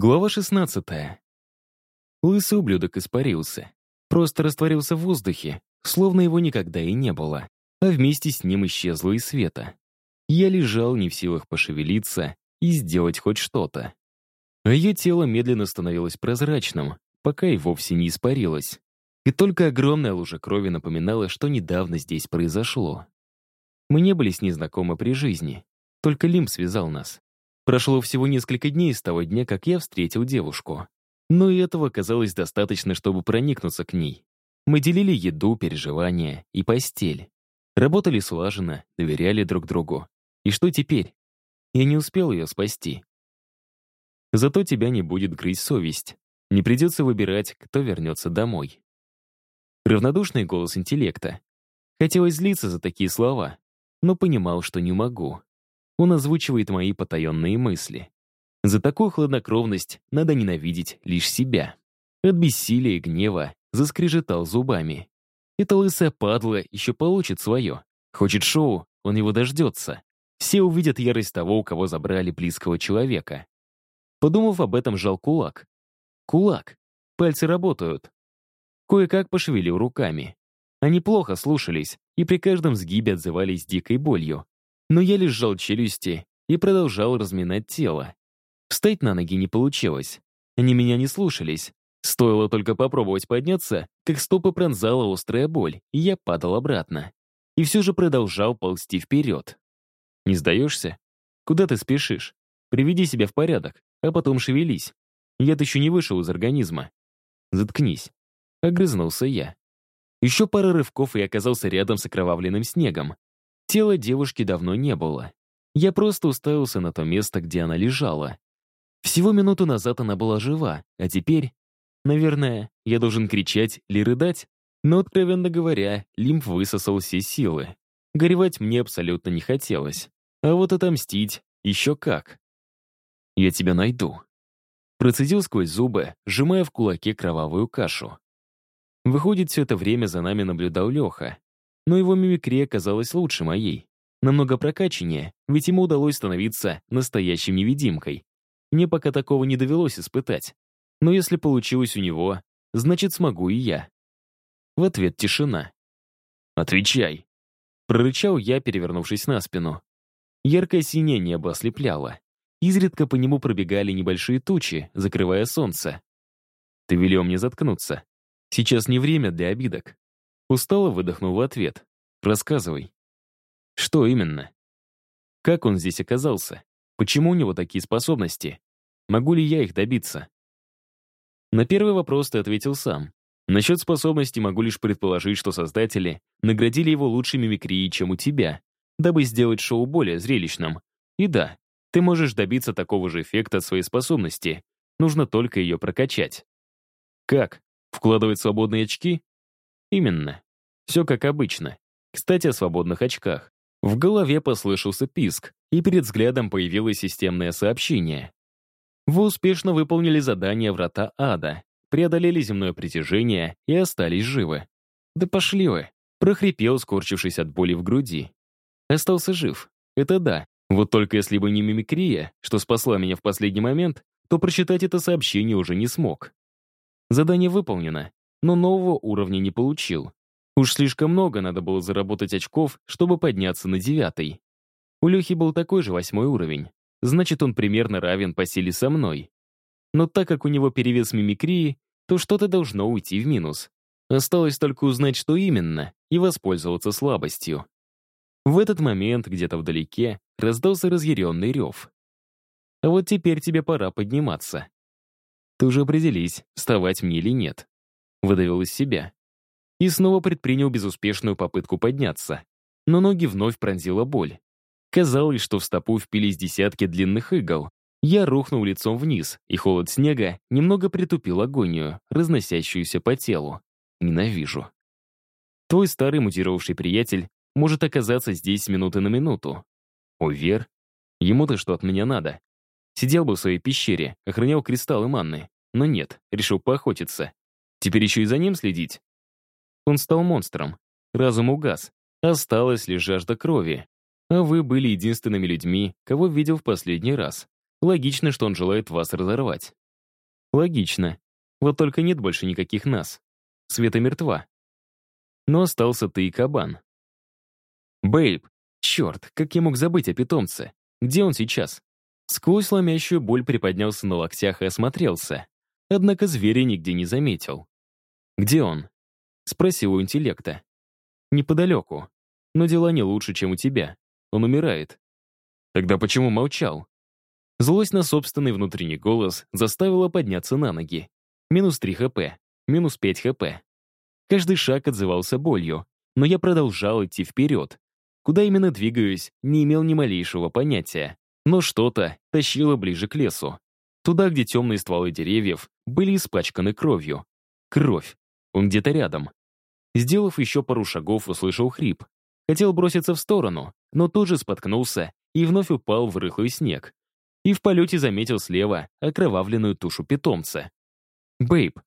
Глава 16. Лысый ублюдок испарился. Просто растворился в воздухе, словно его никогда и не было. А вместе с ним исчезло и света. Я лежал не в силах пошевелиться и сделать хоть что-то. А ее тело медленно становилось прозрачным, пока и вовсе не испарилось. И только огромная лужа крови напоминала, что недавно здесь произошло. Мы не были с ней знакомы при жизни. Только Лим связал нас. Прошло всего несколько дней с того дня, как я встретил девушку. Но и этого казалось достаточно, чтобы проникнуться к ней. Мы делили еду, переживания и постель. Работали слаженно, доверяли друг другу. И что теперь? Я не успел ее спасти. Зато тебя не будет грызть совесть. Не придется выбирать, кто вернется домой. Равнодушный голос интеллекта. Хотелось злиться за такие слова, но понимал, что не могу. Он озвучивает мои потаенные мысли. За такую хладнокровность надо ненавидеть лишь себя. От бессилия и гнева заскрежетал зубами. Эта лысая падла еще получит свое. Хочет шоу, он его дождется. Все увидят ярость того, у кого забрали близкого человека. Подумав об этом, жал кулак. Кулак. Пальцы работают. Кое-как пошевелил руками. Они плохо слушались и при каждом сгибе отзывались дикой болью. Но я лишь сжал челюсти и продолжал разминать тело. Встать на ноги не получилось. Они меня не слушались. Стоило только попробовать подняться, как стопы пронзала острая боль, и я падал обратно. И все же продолжал ползти вперед. «Не сдаешься? Куда ты спешишь? Приведи себя в порядок, а потом шевелись. Яд еще не вышел из организма. Заткнись». Огрызнулся я. Еще пара рывков, и оказался рядом с окровавленным снегом. Тела девушки давно не было. Я просто уставился на то место, где она лежала. Всего минуту назад она была жива, а теперь... Наверное, я должен кричать или рыдать, но, откровенно говоря, лимф высосал все силы. Горевать мне абсолютно не хотелось. А вот отомстить еще как. «Я тебя найду», Процедил сквозь зубы, сжимая в кулаке кровавую кашу. Выходит, все это время за нами наблюдал Леха но его мимикрия казалась лучше моей. Намного прокачаннее, ведь ему удалось становиться настоящей невидимкой. Мне пока такого не довелось испытать. Но если получилось у него, значит, смогу и я. В ответ тишина. «Отвечай!» Прорычал я, перевернувшись на спину. Яркое синее небо ослепляло. Изредка по нему пробегали небольшие тучи, закрывая солнце. «Ты велел мне заткнуться. Сейчас не время для обидок. Устало выдохнул в ответ. «Рассказывай». «Что именно?» «Как он здесь оказался? Почему у него такие способности? Могу ли я их добиться?» На первый вопрос ты ответил сам. Насчет способностей могу лишь предположить, что создатели наградили его лучшей мимикрией, чем у тебя, дабы сделать шоу более зрелищным. И да, ты можешь добиться такого же эффекта от своей способности. Нужно только ее прокачать. Как? Вкладывать свободные очки? Именно. Все как обычно. Кстати, о свободных очках. В голове послышался писк, и перед взглядом появилось системное сообщение. Вы успешно выполнили задание «Врата ада», преодолели земное притяжение и остались живы. «Да пошли вы!» — прохрипел, скорчившись от боли в груди. Остался жив. Это да. Вот только если бы не мимикрия, что спасла меня в последний момент, то прочитать это сообщение уже не смог. Задание выполнено но нового уровня не получил. Уж слишком много надо было заработать очков, чтобы подняться на девятый. У Лехи был такой же восьмой уровень. Значит, он примерно равен по силе со мной. Но так как у него перевес мимикрии, то что-то должно уйти в минус. Осталось только узнать, что именно, и воспользоваться слабостью. В этот момент, где-то вдалеке, раздался разъяренный рев. А вот теперь тебе пора подниматься. Ты уже определись, вставать мне или нет выдавил из себя. И снова предпринял безуспешную попытку подняться. Но ноги вновь пронзила боль. Казалось, что в стопу впились десятки длинных игл. Я рухнул лицом вниз, и холод снега немного притупил агонию, разносящуюся по телу. Ненавижу. Твой старый мутировавший приятель может оказаться здесь минуты на минуту. О, Вер, ему-то что от меня надо? Сидел бы в своей пещере, охранял кристаллы манны. Но нет, решил поохотиться. Теперь еще и за ним следить? Он стал монстром. Разум угас. Осталась лишь жажда крови. А вы были единственными людьми, кого видел в последний раз. Логично, что он желает вас разорвать. Логично. Вот только нет больше никаких нас. Света мертва. Но остался ты и кабан. Бэйб, черт, как я мог забыть о питомце? Где он сейчас? Сквозь ломящую боль приподнялся на локтях и осмотрелся. Однако зверя нигде не заметил. «Где он?» — спросил у интеллекта. «Неподалеку. Но дела не лучше, чем у тебя. Он умирает». «Тогда почему молчал?» Злость на собственный внутренний голос заставила подняться на ноги. Минус 3 хп, минус 5 хп. Каждый шаг отзывался болью, но я продолжал идти вперед. Куда именно двигаюсь, не имел ни малейшего понятия. Но что-то тащило ближе к лесу. Туда, где темные стволы деревьев были испачканы кровью. Кровь. Он где-то рядом. Сделав еще пару шагов, услышал хрип. Хотел броситься в сторону, но тут же споткнулся и вновь упал в рыхлый снег и в полете заметил слева окровавленную тушу питомца. «Бэйб».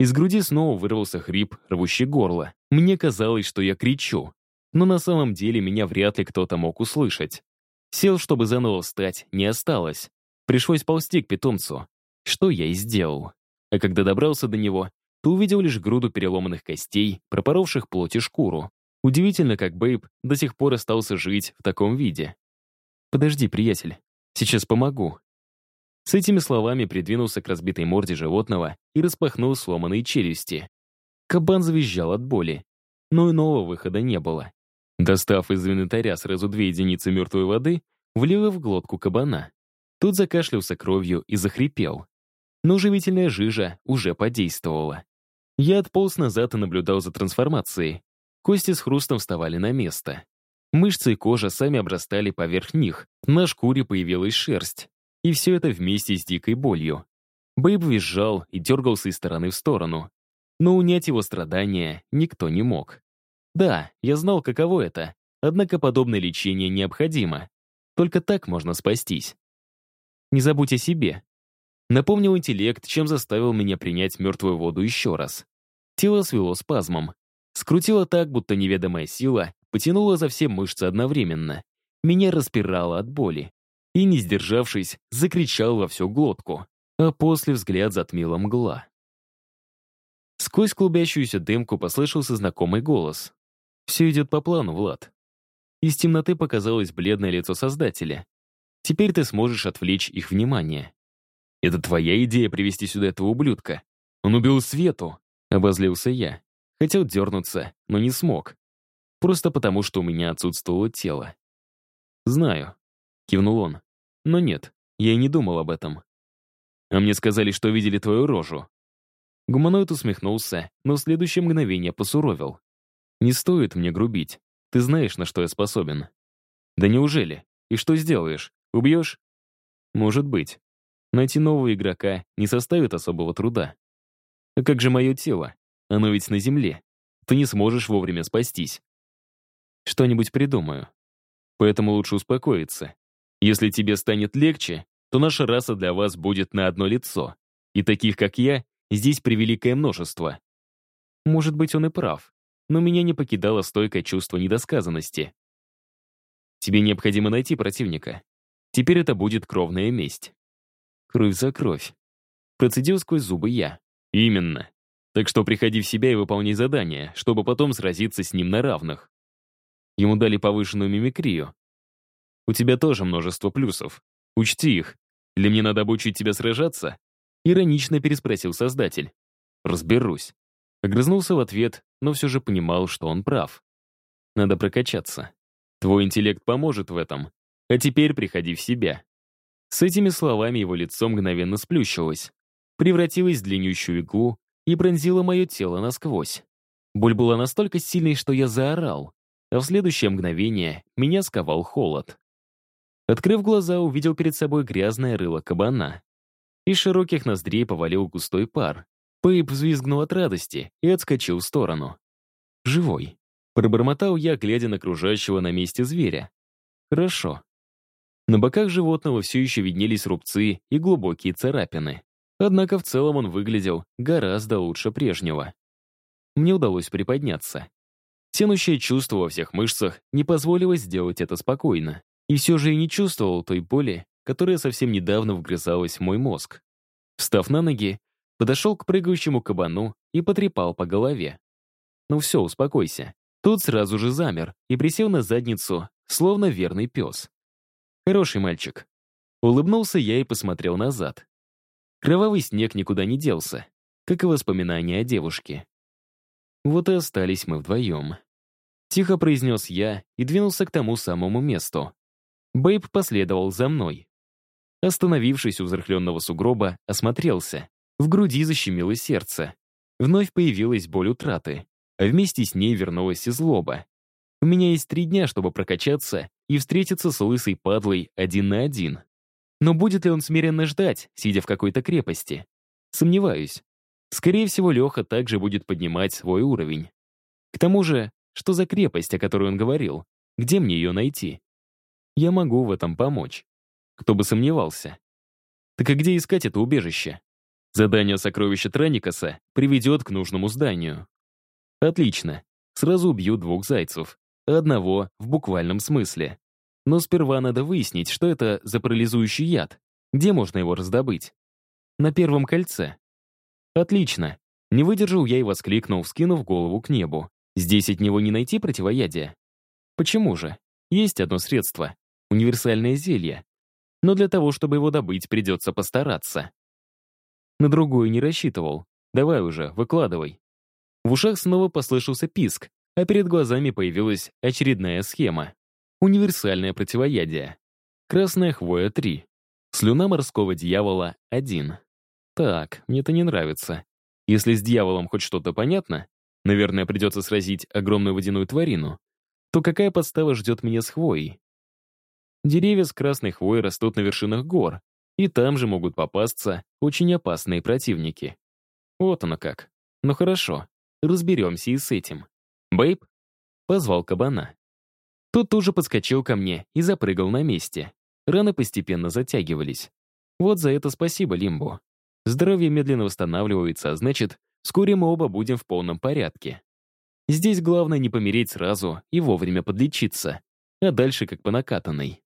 Из груди снова вырвался хрип, рвущий горло. Мне казалось, что я кричу, но на самом деле меня вряд ли кто-то мог услышать. Сил, чтобы заново встать, не осталось. Пришлось ползти к питомцу, что я и сделал. А когда добрался до него, то увидел лишь груду переломанных костей, пропоровших плоть и шкуру. Удивительно, как Бэйб до сих пор остался жить в таком виде. «Подожди, приятель», Сейчас помогу». С этими словами придвинулся к разбитой морде животного и распахнул сломанные челюсти. Кабан завизжал от боли, но иного выхода не было. Достав из инвентаря сразу две единицы мертвой воды, влил в глотку кабана. Тут закашлялся кровью и захрипел. Но живительная жижа уже подействовала. Я отполз назад и наблюдал за трансформацией. Кости с хрустом вставали на место. Мышцы и кожа сами обрастали поверх них, на шкуре появилась шерсть. И все это вместе с дикой болью. Бэйб визжал и дергался из стороны в сторону. Но унять его страдания никто не мог. Да, я знал, каково это, однако подобное лечение необходимо. Только так можно спастись. Не забудь о себе. Напомнил интеллект, чем заставил меня принять мертвую воду еще раз. Тело свело спазмом. Скрутило так, будто неведомая сила потянула за все мышцы одновременно. Меня распирало от боли. И, не сдержавшись, закричал во всю глотку. А после взгляд затмила мгла. Сквозь клубящуюся дымку послышался знакомый голос. «Все идет по плану, Влад». Из темноты показалось бледное лицо Создателя. «Теперь ты сможешь отвлечь их внимание». «Это твоя идея привести сюда этого ублюдка? Он убил Свету!» — обозлился я. Хотел дернуться, но не смог. Просто потому, что у меня отсутствовало тело. «Знаю», — кивнул он. «Но нет, я и не думал об этом. А мне сказали, что видели твою рожу». Гуманоид усмехнулся, но в следующее мгновение посуровил. «Не стоит мне грубить. Ты знаешь, на что я способен». «Да неужели? И что сделаешь? Убьешь?» «Может быть. Найти нового игрока не составит особого труда. А как же мое тело? Оно ведь на земле. Ты не сможешь вовремя спастись. Что-нибудь придумаю. Поэтому лучше успокоиться. Если тебе станет легче, то наша раса для вас будет на одно лицо. И таких, как я, здесь превеликое множество. Может быть, он и прав, но меня не покидало стойкое чувство недосказанности. Тебе необходимо найти противника. Теперь это будет кровная месть. Кровь за кровь. Процедил сквозь зубы я. Именно. Так что приходи в себя и выполняй задание, чтобы потом сразиться с ним на равных. Ему дали повышенную мимикрию. У тебя тоже множество плюсов. Учти их. Или мне надо обучить тебя сражаться? Иронично переспросил создатель. Разберусь. Огрызнулся в ответ, но все же понимал, что он прав. Надо прокачаться. Твой интеллект поможет в этом. А теперь приходи в себя. С этими словами его лицо мгновенно сплющилось, превратилось в длиннющую иглу и пронзило мое тело насквозь. Боль была настолько сильной, что я заорал а в следующее мгновение меня сковал холод. Открыв глаза, увидел перед собой грязное рыло кабана. Из широких ноздрей повалил густой пар. Пейп взвизгнул от радости и отскочил в сторону. «Живой», — пробормотал я, глядя на окружающего на месте зверя. «Хорошо». На боках животного все еще виднелись рубцы и глубокие царапины. Однако в целом он выглядел гораздо лучше прежнего. Мне удалось приподняться. Тянущее чувство во всех мышцах не позволило сделать это спокойно. И все же я не чувствовал той боли, которая совсем недавно вгрызалась в мой мозг. Встав на ноги, подошел к прыгающему кабану и потрепал по голове. «Ну все, успокойся». Тот сразу же замер и присел на задницу, словно верный пес. «Хороший мальчик». Улыбнулся я и посмотрел назад. Кровавый снег никуда не делся, как и воспоминания о девушке. Вот и остались мы вдвоем. Тихо произнес я и двинулся к тому самому месту. Бэйб последовал за мной. Остановившись у взрыхленного сугроба, осмотрелся. В груди защемило сердце. Вновь появилась боль утраты, а вместе с ней вернулась и злоба. У меня есть три дня, чтобы прокачаться и встретиться с лысой падлой один на один. Но будет ли он смиренно ждать, сидя в какой-то крепости? Сомневаюсь. Скорее всего, Леха также будет поднимать свой уровень. К тому же, что за крепость, о которой он говорил? Где мне ее найти? Я могу в этом помочь. Кто бы сомневался. Так и где искать это убежище? Задание сокровища Траникаса приведет к нужному зданию. Отлично. Сразу убью двух зайцев. Одного в буквальном смысле. Но сперва надо выяснить, что это за парализующий яд. Где можно его раздобыть? На первом кольце. Отлично. Не выдержал я и воскликнул, вскинув голову к небу. Здесь от него не найти противоядия? Почему же? Есть одно средство. Универсальное зелье. Но для того, чтобы его добыть, придется постараться. На другую не рассчитывал. Давай уже, выкладывай. В ушах снова послышался писк, а перед глазами появилась очередная схема. Универсальное противоядие. Красная хвоя 3. Слюна морского дьявола 1. Так, мне это не нравится. Если с дьяволом хоть что-то понятно, наверное, придется сразить огромную водяную тварину, то какая подстава ждет меня с хвоей? Деревья с красной хвоей растут на вершинах гор, и там же могут попасться очень опасные противники. Вот оно как. Ну хорошо, разберемся и с этим. Бэйб позвал кабана. Тот тоже подскочил ко мне и запрыгал на месте. Раны постепенно затягивались. Вот за это спасибо Лимбу. Здоровье медленно восстанавливается, значит, вскоре мы оба будем в полном порядке. Здесь главное не помереть сразу и вовремя подлечиться, а дальше как по накатанной.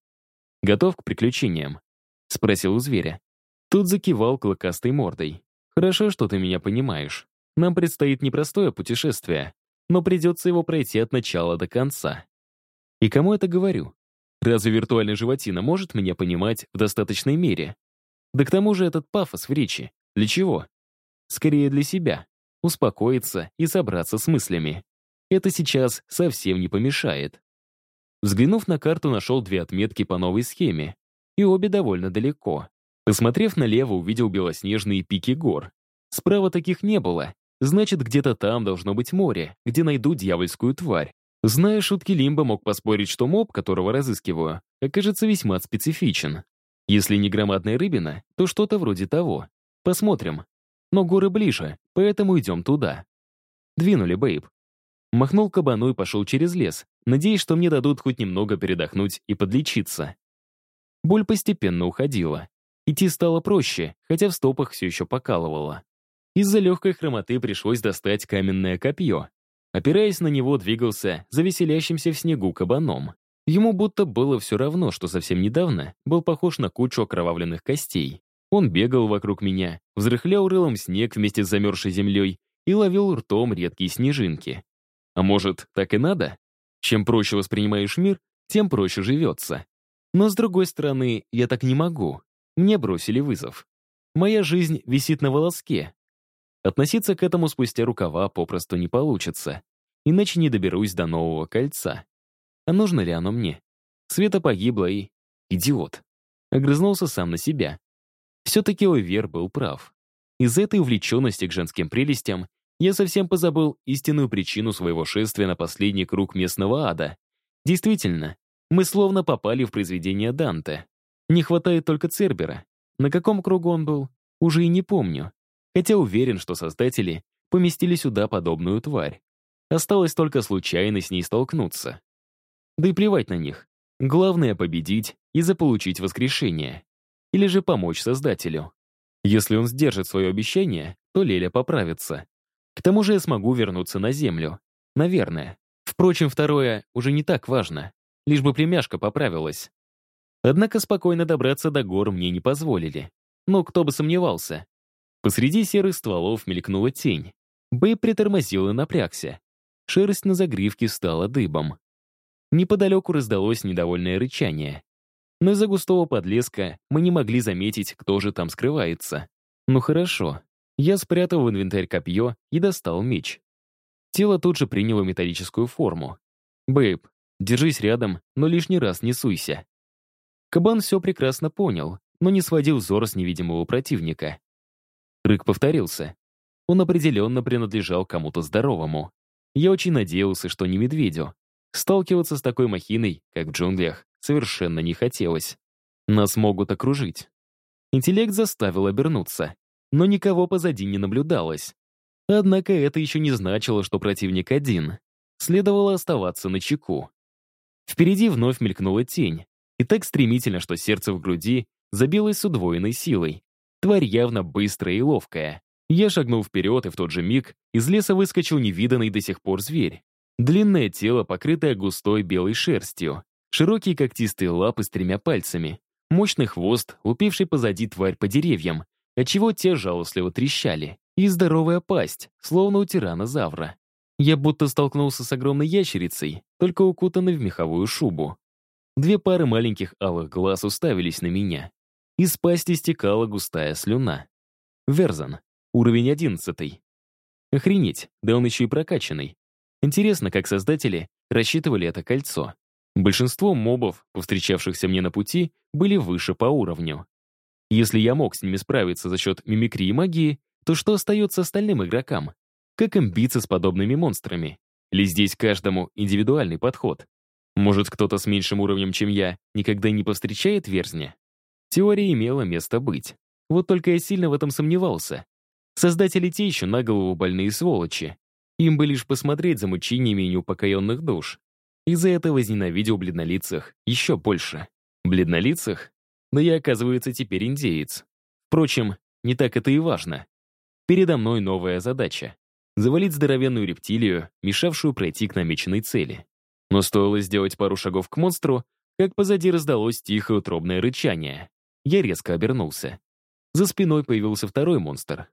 «Готов к приключениям?» — спросил у зверя. Тут закивал клыкастой мордой. «Хорошо, что ты меня понимаешь. Нам предстоит непростое путешествие, но придется его пройти от начала до конца. И кому это говорю? Разве виртуальная животина может меня понимать в достаточной мере? Да к тому же этот пафос в речи. Для чего? Скорее для себя. Успокоиться и собраться с мыслями. Это сейчас совсем не помешает. Взглянув на карту, нашел две отметки по новой схеме. И обе довольно далеко. Посмотрев налево, увидел белоснежные пики гор. Справа таких не было. Значит, где-то там должно быть море, где найду дьявольскую тварь. Зная шутки Лимба, мог поспорить, что моб, которого разыскиваю, окажется весьма специфичен. Если не громадная рыбина, то что-то вроде того. Посмотрим. Но горы ближе, поэтому идем туда. Двинули, Бэйб. Махнул кабану и пошел через лес, надеясь, что мне дадут хоть немного передохнуть и подлечиться. Боль постепенно уходила. Идти стало проще, хотя в стопах все еще покалывало. Из-за легкой хромоты пришлось достать каменное копье, Опираясь на него, двигался за веселящимся в снегу кабаном. Ему будто было все равно, что совсем недавно был похож на кучу окровавленных костей. Он бегал вокруг меня, взрыхлял рылом снег вместе с замерзшей землей и ловил ртом редкие снежинки. А может, так и надо? Чем проще воспринимаешь мир, тем проще живется. Но с другой стороны, я так не могу. Мне бросили вызов. Моя жизнь висит на волоске, Относиться к этому спустя рукава попросту не получится, иначе не доберусь до нового кольца. А нужно ли оно мне? Света погибла и... Идиот. Огрызнулся сам на себя. Все-таки Ойвер был прав. Из этой увлеченности к женским прелестям я совсем позабыл истинную причину своего шествия на последний круг местного ада. Действительно, мы словно попали в произведение Данте. Не хватает только Цербера. На каком кругу он был, уже и не помню хотя уверен, что создатели поместили сюда подобную тварь. Осталось только случайно с ней столкнуться. Да и плевать на них. Главное — победить и заполучить воскрешение. Или же помочь Создателю. Если он сдержит свое обещание, то Леля поправится. К тому же я смогу вернуться на Землю. Наверное. Впрочем, второе уже не так важно. Лишь бы племяшка поправилась. Однако спокойно добраться до гор мне не позволили. Но кто бы сомневался. Посреди серых стволов мелькнула тень. Бэй притормозил и напрягся. Шерсть на загривке стала дыбом. Неподалеку раздалось недовольное рычание. Но из-за густого подлеска мы не могли заметить, кто же там скрывается. Ну хорошо. Я спрятал в инвентарь копье и достал меч. Тело тут же приняло металлическую форму. «Бэйб, держись рядом, но лишний раз не суйся». Кабан все прекрасно понял, но не сводил взор с невидимого противника. Рык повторился. Он определенно принадлежал кому-то здоровому. Я очень надеялся, что не медведю. Сталкиваться с такой махиной, как в джунглях, совершенно не хотелось. Нас могут окружить. Интеллект заставил обернуться, но никого позади не наблюдалось. Однако это еще не значило, что противник один. Следовало оставаться на чеку. Впереди вновь мелькнула тень, и так стремительно, что сердце в груди забилось с удвоенной силой. Тварь явно быстрая и ловкая. Я шагнул вперед, и в тот же миг из леса выскочил невиданный до сих пор зверь. Длинное тело, покрытое густой белой шерстью, широкие когтистые лапы с тремя пальцами, мощный хвост, упивший позади тварь по деревьям, отчего те жалостливо трещали и здоровая пасть, словно у тиранозавра. Я будто столкнулся с огромной ящерицей, только укутанной в меховую шубу. Две пары маленьких алых глаз уставились на меня. Из пасти стекала густая слюна. Верзан. Уровень одиннадцатый. Охренеть, да он еще и прокачанный. Интересно, как создатели рассчитывали это кольцо. Большинство мобов, повстречавшихся мне на пути, были выше по уровню. Если я мог с ними справиться за счет мимикрии и магии, то что остается остальным игрокам? Как им биться с подобными монстрами? Или здесь каждому индивидуальный подход? Может, кто-то с меньшим уровнем, чем я, никогда не повстречает верзня? Теория имела место быть. Вот только я сильно в этом сомневался. Создатели те еще на голову больные сволочи. Им бы лишь посмотреть за мучениями неупокоенных душ. Из-за этого возненавидел бледнолицах еще больше. Бледнолицах? Но я, оказывается, теперь индеец. Впрочем, не так это и важно. Передо мной новая задача — завалить здоровенную рептилию, мешавшую пройти к намеченной цели. Но стоило сделать пару шагов к монстру, как позади раздалось тихое утробное рычание. Я резко обернулся. За спиной появился второй монстр.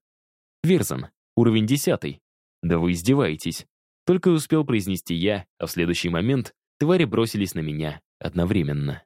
Верзан, уровень десятый. Да вы издеваетесь. Только успел произнести я, а в следующий момент твари бросились на меня одновременно.